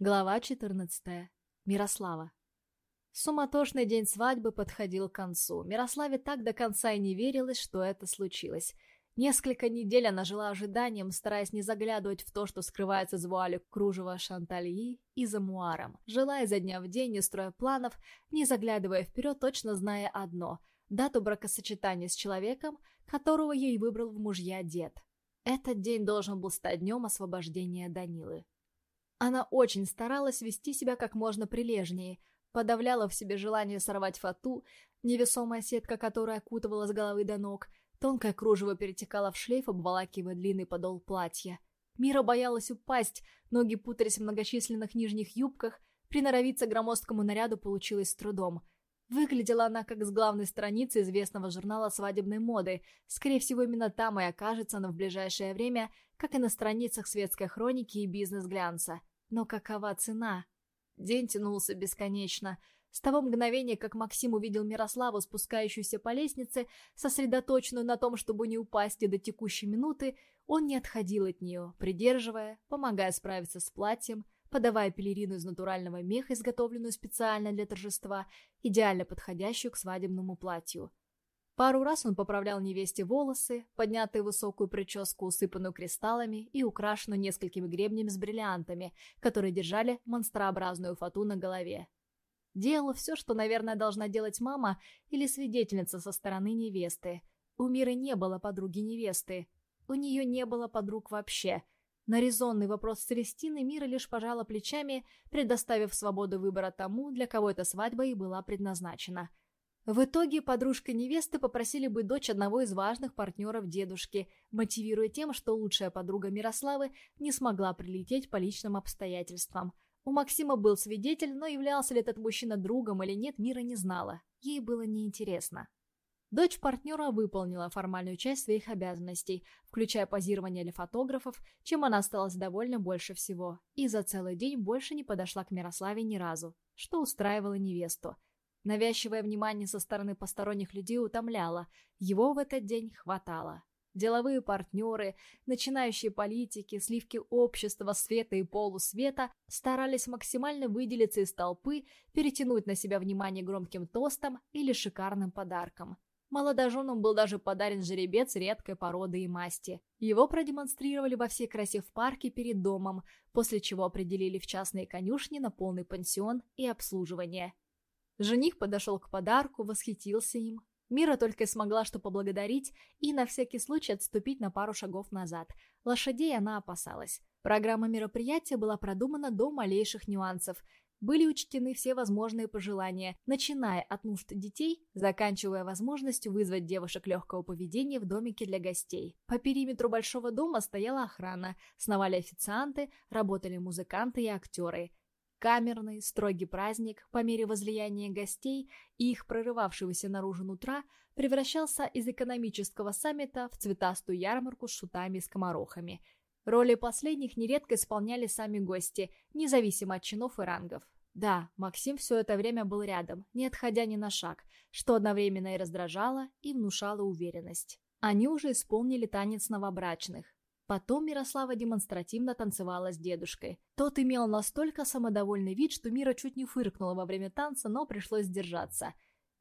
Глава 14. Мирослава. Суматошный день свадьбы подходил к концу. Мирославе так до конца и не верилось, что это случилось. Несколько недель она жила ожиданием, стараясь не заглядывать в то, что скрывается за вуалью кружева шантальи и за муаром. Жила изо дня в день, не строя планов, не заглядывая вперед, точно зная одно – дату бракосочетания с человеком, которого ей выбрал в мужья дед. Этот день должен был стать днем освобождения Данилы. Она очень старалась вести себя как можно прилежнее, подавляла в себе желание сорвать фату, невесомая сетка которой окутывала с головы до ног, тонкое кружево перетекало в шлейф, обволакивая длинный подол платья. Мира боялась упасть, ноги путались в многочисленных нижних юбках, приноровиться к громоздкому наряду получилось с трудом. Выглядела она как с главной страницы известного журнала свадебной моды. Скорее всего, именно там и окажется она в ближайшее время, как и на страницах светской хроники и бизнес-глянца. Но какова цена? День тянулся бесконечно. С того мгновения, как Максим увидел Мирославу, спускающуюся по лестнице, сосредоточенную на том, чтобы не упасть и до текущей минуты, он не отходил от нее, придерживая, помогая справиться с платьем, подавая пелерину из натурального меха, изготовленную специально для торжества, идеально подходящую к свадебному платью. Пару раз он поправлял невесте волосы, поднятые высокую прическу, усыпанную кристаллами и украшенную несколькими гребнями с бриллиантами, которые держали монстрообразную фату на голове. Делал все, что, наверное, должна делать мама или свидетельница со стороны невесты. У Миры не было подруги невесты. У нее не было подруг вообще. На резонный вопрос Целестины Мира лишь пожала плечами, предоставив свободу выбора тому, для кого эта свадьба и была предназначена – в итоге подружка невесты попросили бы дочь одного из важных партнеров дедушки, мотивируя тем, что лучшая подруга Мирославы не смогла прилететь по личным обстоятельствам. У Максима был свидетель, но являлся ли этот мужчина другом или нет, Мира не знала. Ей было неинтересно. Дочь партнера выполнила формальную часть своих обязанностей, включая позирование для фотографов, чем она осталась довольна больше всего, и за целый день больше не подошла к Мирославе ни разу, что устраивало невесту – Навязчивое внимание со стороны посторонних людей утомляло, его в этот день хватало. Деловые партнеры, начинающие политики, сливки общества, света и полусвета старались максимально выделиться из толпы, перетянуть на себя внимание громким тостом или шикарным подарком. Молодоженам был даже подарен жеребец редкой породы и масти. Его продемонстрировали во всей красе в парке перед домом, после чего определили в частные конюшни на полный пансион и обслуживание. Жених подошел к подарку, восхитился им. Мира только и смогла что поблагодарить и на всякий случай отступить на пару шагов назад. Лошадей она опасалась. Программа мероприятия была продумана до малейших нюансов. Были учтены все возможные пожелания, начиная от нужд детей, заканчивая возможностью вызвать девушек легкого поведения в домике для гостей. По периметру большого дома стояла охрана, сновали официанты, работали музыканты и актеры. Камерный, строгий праздник, по мере возлияния гостей и их прорывавшегося наружу нутра, превращался из экономического саммита в цветастую ярмарку с шутами и скоморохами. Роли последних нередко исполняли сами гости, независимо от чинов и рангов. Да, Максим все это время был рядом, не отходя ни на шаг, что одновременно и раздражало, и внушало уверенность. Они уже исполнили танец новобрачных, Потом Мирослава демонстративно танцевала с дедушкой. Тот имел настолько самодовольный вид, что Мира чуть не фыркнула во время танца, но пришлось сдержаться.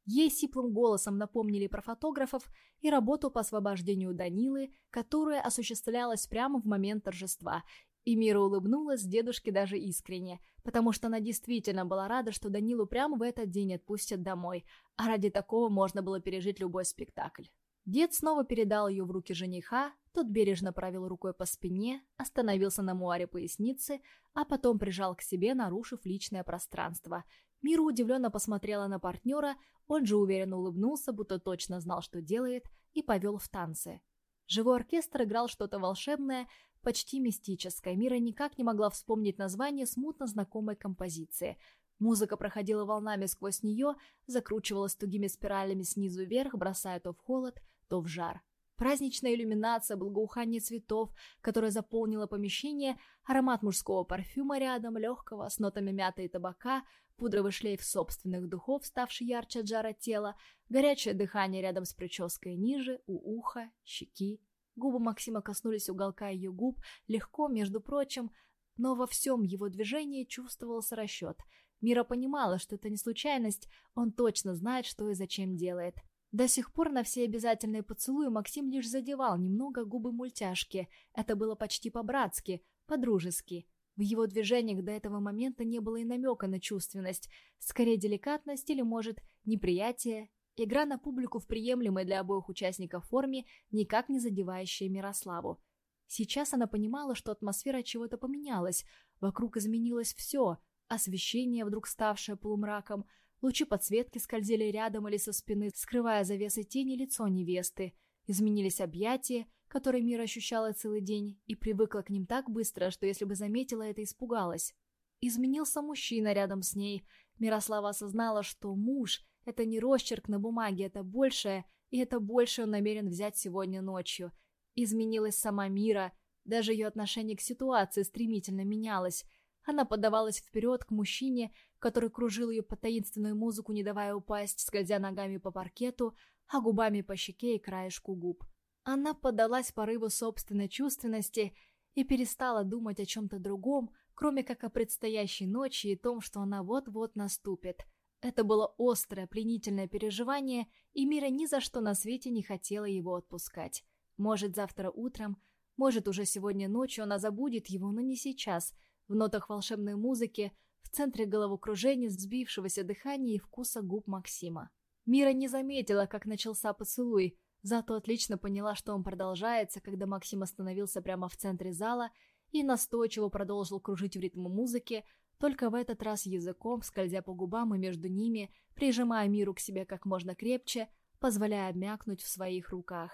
Ей сиплым голосом напомнили про фотографов и работу по освобождению Данилы, которая осуществлялась прямо в момент торжества. И Мира улыбнулась дедушке даже искренне, потому что она действительно была рада, что Данилу прямо в этот день отпустят домой, а ради такого можно было пережить любой спектакль. Дед снова передал ее в руки жениха, тот бережно провел рукой по спине, остановился на муаре поясницы, а потом прижал к себе, нарушив личное пространство. Мира удивленно посмотрела на партнера, он же уверенно улыбнулся, будто точно знал, что делает, и повел в танцы. Живой оркестр играл что-то волшебное, почти мистическое. Мира никак не могла вспомнить название смутно знакомой композиции. Музыка проходила волнами сквозь нее, закручивалась тугими спиралями снизу вверх, бросая то в холод, то в жар. Праздничная иллюминация, благоухание цветов, которое заполнило помещение, аромат мужского парфюма рядом, легкого, с нотами мяты и табака, пудровый шлейф собственных духов, ставший ярче от жара тела, горячее дыхание рядом с прической ниже, у уха, щеки. Губы Максима коснулись уголка ее губ, легко, между прочим, но во всем его движении чувствовался расчет. Мира понимала, что это не случайность, он точно знает, что и зачем делает. До сих пор на все обязательные поцелуи Максим лишь задевал немного губы мультяшки. Это было почти по-братски, по-дружески. В его движениях до этого момента не было и намека на чувственность, скорее деликатность или, может, неприятие. Игра на публику в приемлемой для обоих участников форме, никак не задевающая Мирославу. Сейчас она понимала, что атмосфера чего-то поменялась, вокруг изменилось все, освещение, вдруг ставшее полумраком, лучи подсветки скользили рядом или со спины, скрывая завесы тени лицо невесты, изменились объятия, которые Мира ощущала целый день, и привыкла к ним так быстро, что если бы заметила это, испугалась. Изменился мужчина рядом с ней. Мирослава осознала, что муж — это не росчерк на бумаге, это большее, и это большее он намерен взять сегодня ночью — Изменилась сама Мира, даже ее отношение к ситуации стремительно менялось. Она подавалась вперед к мужчине, который кружил ее под таинственную музыку, не давая упасть, скользя ногами по паркету, а губами по щеке и краешку губ. Она поддалась порыву собственной чувственности и перестала думать о чем-то другом, кроме как о предстоящей ночи и том, что она вот-вот наступит. Это было острое, пленительное переживание, и Мира ни за что на свете не хотела его отпускать. Может, завтра утром, может, уже сегодня ночью она забудет его, но не сейчас. В нотах волшебной музыки, в центре головокружения, сбившегося дыхания и вкуса губ Максима. Мира не заметила, как начался поцелуй, зато отлично поняла, что он продолжается, когда Максим остановился прямо в центре зала и настойчиво продолжил кружить в ритм музыки, только в этот раз языком, скользя по губам и между ними, прижимая Миру к себе как можно крепче, позволяя обмякнуть в своих руках.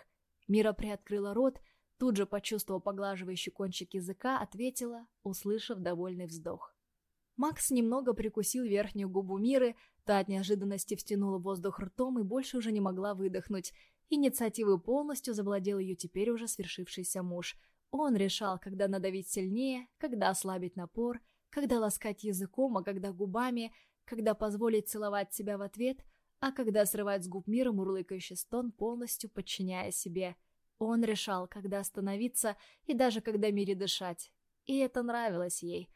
Мира приоткрыла рот, тут же почувствовав поглаживающий кончик языка, ответила, услышав довольный вздох. Макс немного прикусил верхнюю губу Миры, та от неожиданности втянула воздух ртом и больше уже не могла выдохнуть. Инициативой полностью завладел ее теперь уже свершившийся муж. Он решал, когда надавить сильнее, когда ослабить напор, когда ласкать языком, а когда губами, когда позволить целовать себя в ответ – а когда срывать с губ мира мурлыкающий стон, полностью подчиняя себе. Он решал, когда остановиться и даже когда мире дышать. И это нравилось ей.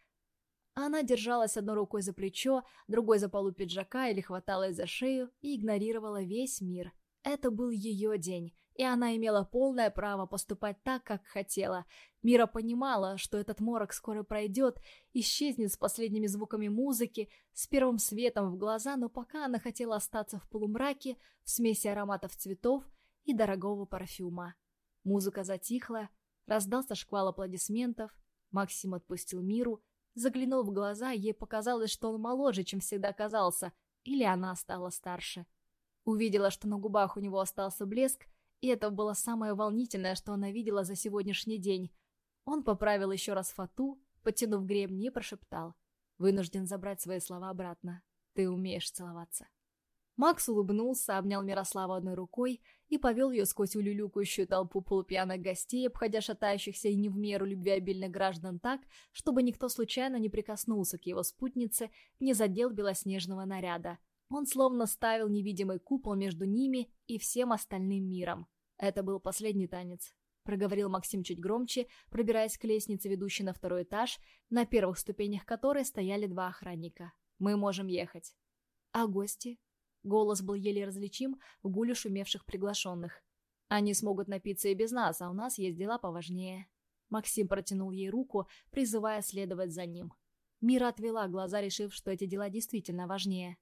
Она держалась одной рукой за плечо, другой за полу пиджака или хваталась за шею и игнорировала весь мир. Это был ее день, и она имела полное право поступать так, как хотела. Мира понимала, что этот морок скоро пройдет, исчезнет с последними звуками музыки, с первым светом в глаза, но пока она хотела остаться в полумраке, в смеси ароматов цветов и дорогого парфюма. Музыка затихла, раздался шквал аплодисментов, Максим отпустил Миру, заглянул в глаза, ей показалось, что он моложе, чем всегда казался, или она стала старше. Увидела, что на губах у него остался блеск, и это было самое волнительное, что она видела за сегодняшний день. Он поправил еще раз фату, потянув гребни и прошептал. Вынужден забрать свои слова обратно. Ты умеешь целоваться. Макс улыбнулся, обнял Мирослава одной рукой и повел ее сквозь улюлюкающую толпу полупьяных гостей, обходя шатающихся и не в меру любвеобильных граждан так, чтобы никто случайно не прикоснулся к его спутнице, не задел белоснежного наряда. Он словно ставил невидимый купол между ними и всем остальным миром. Это был последний танец. Проговорил Максим чуть громче, пробираясь к лестнице, ведущей на второй этаж, на первых ступенях которой стояли два охранника. «Мы можем ехать». «А гости?» Голос был еле различим в гуле шумевших приглашенных. «Они смогут напиться и без нас, а у нас есть дела поважнее». Максим протянул ей руку, призывая следовать за ним. Мира отвела глаза, решив, что эти дела действительно важнее.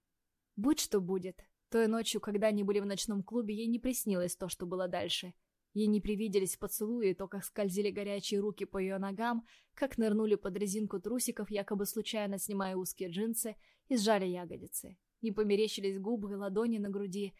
Будь что будет. Той ночью, когда они были в ночном клубе, ей не приснилось то, что было дальше. Ей не привиделись поцелуи, то, как скользили горячие руки по ее ногам, как нырнули под резинку трусиков, якобы случайно снимая узкие джинсы, и сжали ягодицы. Не померещились губы и ладони на груди,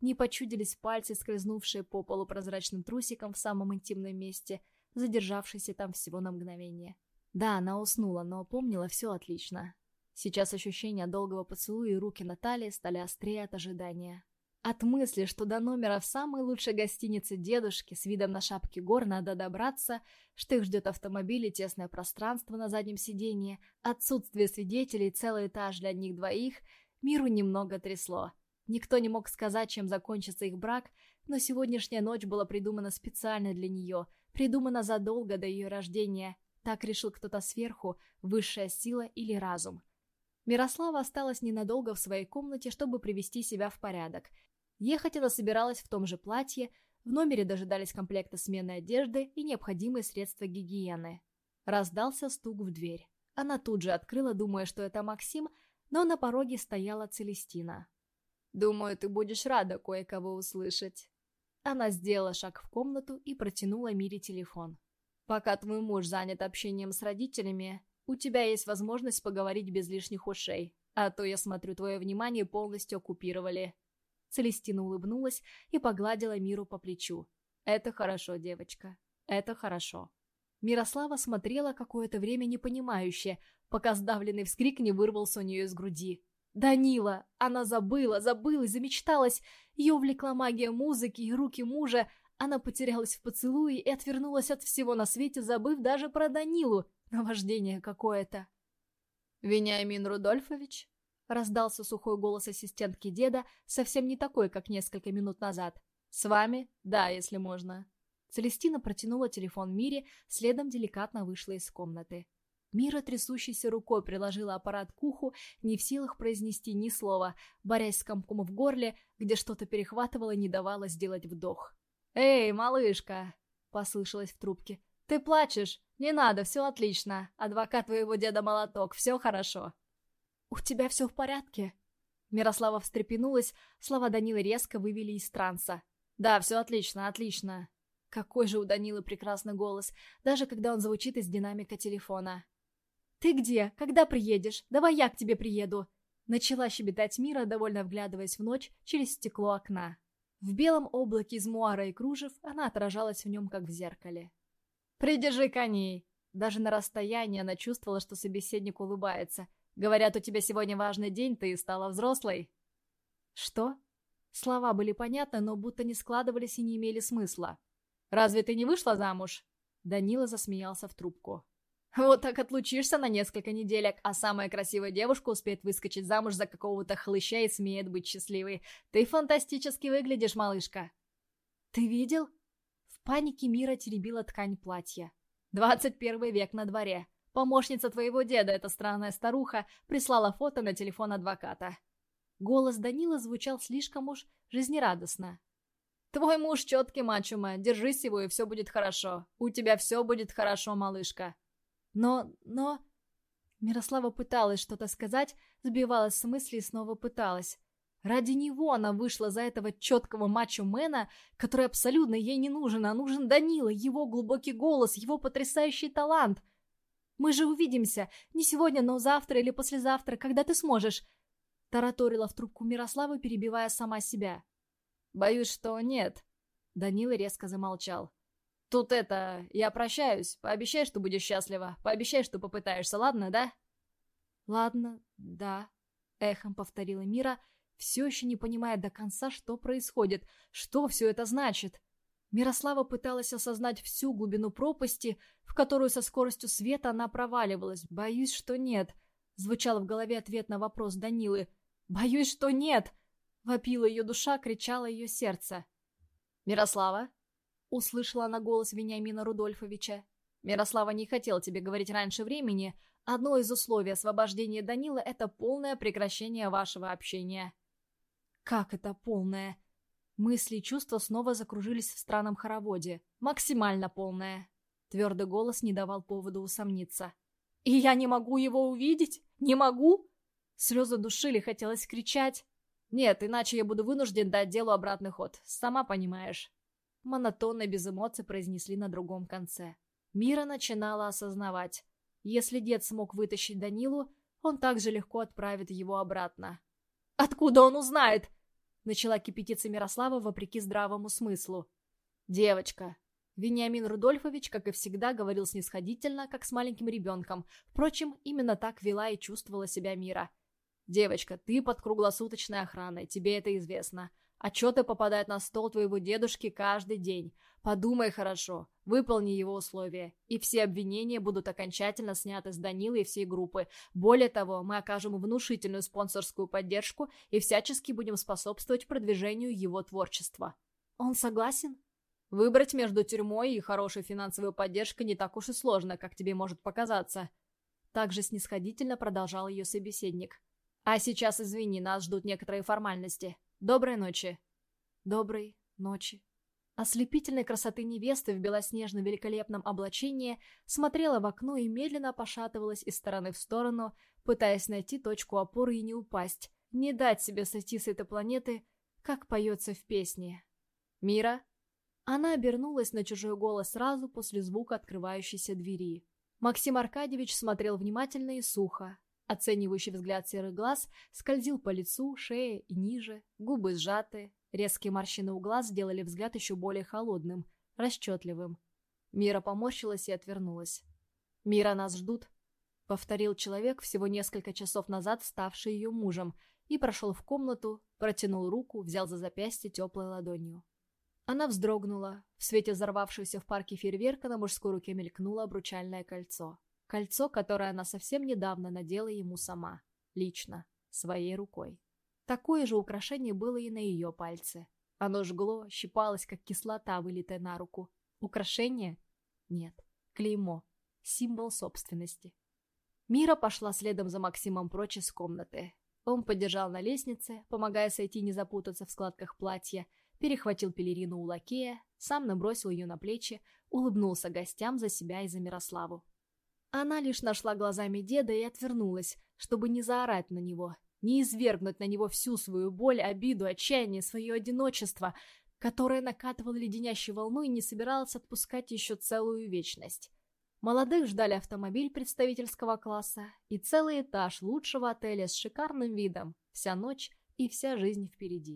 не почудились пальцы, скользнувшие по полупрозрачным трусикам в самом интимном месте, задержавшиеся там всего на мгновение. Да, она уснула, но помнила все отлично. Сейчас ощущения долгого поцелуя и руки Натальи стали острее от ожидания. От мысли, что до номера в самой лучшей гостинице дедушки с видом на шапки гор надо добраться, что их ждет автомобиль и тесное пространство на заднем сиденье, отсутствие свидетелей, целый этаж для них двоих, миру немного трясло. Никто не мог сказать, чем закончится их брак, но сегодняшняя ночь была придумана специально для нее, придумана задолго до ее рождения, Так решил кто-то сверху, высшая сила или разум. Мирослава осталась ненадолго в своей комнате, чтобы привести себя в порядок. Ехать она собиралась в том же платье, в номере дожидались комплекта сменной одежды и необходимые средства гигиены. Раздался стук в дверь. Она тут же открыла, думая, что это Максим, но на пороге стояла Целестина. «Думаю, ты будешь рада кое-кого услышать». Она сделала шаг в комнату и протянула Мире телефон. «Пока твой муж занят общением с родителями, у тебя есть возможность поговорить без лишних ушей, а то, я смотрю, твое внимание полностью оккупировали». Целестина улыбнулась и погладила Миру по плечу. «Это хорошо, девочка. Это хорошо». Мирослава смотрела какое-то время непонимающе, пока сдавленный вскрик не вырвался у нее из груди. «Данила!» Она забыла, забыла и замечталась. Ее увлекла магия музыки и руки мужа. Она потерялась в поцелуе и отвернулась от всего на свете, забыв даже про Данилу. Наваждение какое-то. «Вениамин Рудольфович?» Раздался сухой голос ассистентки деда, совсем не такой, как несколько минут назад. «С вами? Да, если можно». Целестина протянула телефон Мире, следом деликатно вышла из комнаты. Мира трясущейся рукой приложила аппарат к уху, не в силах произнести ни слова, борясь с комком в горле, где что-то перехватывало и не давало сделать вдох. «Эй, малышка!» — послышалось в трубке. «Ты плачешь? Не надо, все отлично. Адвокат твоего деда Молоток, все хорошо». «У тебя все в порядке?» Мирослава встрепенулась, слова Данилы резко вывели из транса. «Да, все отлично, отлично». Какой же у Данилы прекрасный голос, даже когда он звучит из динамика телефона. «Ты где? Когда приедешь? Давай я к тебе приеду!» Начала щебетать Мира, довольно вглядываясь в ночь через стекло окна. В белом облаке из муара и кружев она отражалась в нем, как в зеркале. «Придержи коней!» Даже на расстоянии она чувствовала, что собеседник улыбается. «Говорят, у тебя сегодня важный день, ты стала взрослой». «Что?» Слова были понятны, но будто не складывались и не имели смысла. «Разве ты не вышла замуж?» Данила засмеялся в трубку. «Вот так отлучишься на несколько неделек, а самая красивая девушка успеет выскочить замуж за какого-то хлыща и смеет быть счастливой. Ты фантастически выглядишь, малышка!» «Ты видел?» В панике Мира теребила ткань платья. «Двадцать первый век на дворе. Помощница твоего деда, эта странная старуха, прислала фото на телефон адвоката». Голос Данила звучал слишком уж жизнерадостно. Твой муж четкий мачо держись его, и все будет хорошо. У тебя все будет хорошо, малышка. Но, но... Мирослава пыталась что-то сказать, сбивалась с мысли и снова пыталась. Ради него она вышла за этого четкого мачо-мена, который абсолютно ей не нужен, а нужен Данила, его глубокий голос, его потрясающий талант. «Мы же увидимся, не сегодня, но завтра или послезавтра, когда ты сможешь», тараторила в трубку Мирослава, перебивая сама себя. «Боюсь, что нет». Данила резко замолчал. «Тут это... Я прощаюсь. Пообещай, что будешь счастлива. Пообещай, что попытаешься, ладно, да?» «Ладно, да», — эхом повторила Мира, все еще не понимая до конца, что происходит, что все это значит. Мирослава пыталась осознать всю глубину пропасти, в которую со скоростью света она проваливалась. «Боюсь, что нет», — звучал в голове ответ на вопрос Данилы. «Боюсь, что нет!» Вопила ее душа, кричало ее сердце. «Мирослава?» Услышала она голос Вениамина Рудольфовича. «Мирослава не хотел тебе говорить раньше времени. Одно из условий освобождения Данила — это полное прекращение вашего общения». «Как это полное?» Мысли и чувства снова закружились в странном хороводе. «Максимально полное». Твердый голос не давал повода усомниться. «И я не могу его увидеть? Не могу?» Слезы душили, хотелось кричать. Нет, иначе я буду вынужден дать делу обратный ход, сама понимаешь. Монотонно, без эмоций произнесли на другом конце. Мира начинала осознавать. Если дед смог вытащить Данилу, он также легко отправит его обратно. «Откуда он узнает?» Начала кипятиться Мирослава вопреки здравому смыслу. «Девочка». Вениамин Рудольфович, как и всегда, говорил снисходительно, как с маленьким ребенком. Впрочем, именно так вела и чувствовала себя Мира. «Девочка, ты под круглосуточной охраной, тебе это известно. Отчеты попадают на стол твоего дедушки каждый день. Подумай хорошо, выполни его условия, и все обвинения будут окончательно сняты с Данилы и всей группы. Более того, мы окажем внушительную спонсорскую поддержку и всячески будем способствовать продвижению его творчества». «Он согласен?» Выбрать между тюрьмой и хорошей финансовой поддержкой не так уж и сложно, как тебе может показаться. Также снисходительно продолжал ее собеседник. А сейчас, извини, нас ждут некоторые формальности. Доброй ночи. Доброй ночи. Ослепительной красоты невесты в белоснежном великолепном облачении смотрела в окно и медленно пошатывалась из стороны в сторону, пытаясь найти точку опоры и не упасть, не дать себе сойти с этой планеты, как поется в песне. «Мира?» Она обернулась на чужой голос сразу после звука открывающейся двери. Максим Аркадьевич смотрел внимательно и сухо. Оценивающий взгляд серых глаз скользил по лицу, шее и ниже, губы сжаты, резкие морщины у глаз сделали взгляд еще более холодным, расчетливым. Мира поморщилась и отвернулась. «Мира, нас ждут», — повторил человек, всего несколько часов назад ставший ее мужем, и прошел в комнату, протянул руку, взял за запястье теплой ладонью. Она вздрогнула. В свете взорвавшегося в парке фейерверка на мужской руке мелькнуло обручальное кольцо. Кольцо, которое она совсем недавно надела ему сама. Лично. Своей рукой. Такое же украшение было и на ее пальце. Оно жгло, щипалось, как кислота, вылитая на руку. Украшение? Нет. Клеймо. Символ собственности. Мира пошла следом за Максимом прочь из комнаты. Он поддержал на лестнице, помогая сойти не запутаться в складках платья, перехватил пелерину у лакея, сам набросил ее на плечи, улыбнулся гостям за себя и за Мирославу. Она лишь нашла глазами деда и отвернулась, чтобы не заорать на него, не извергнуть на него всю свою боль, обиду, отчаяние, свое одиночество, которое накатывало леденящей волной и не собиралась отпускать еще целую вечность. Молодых ждали автомобиль представительского класса и целый этаж лучшего отеля с шикарным видом, вся ночь и вся жизнь впереди.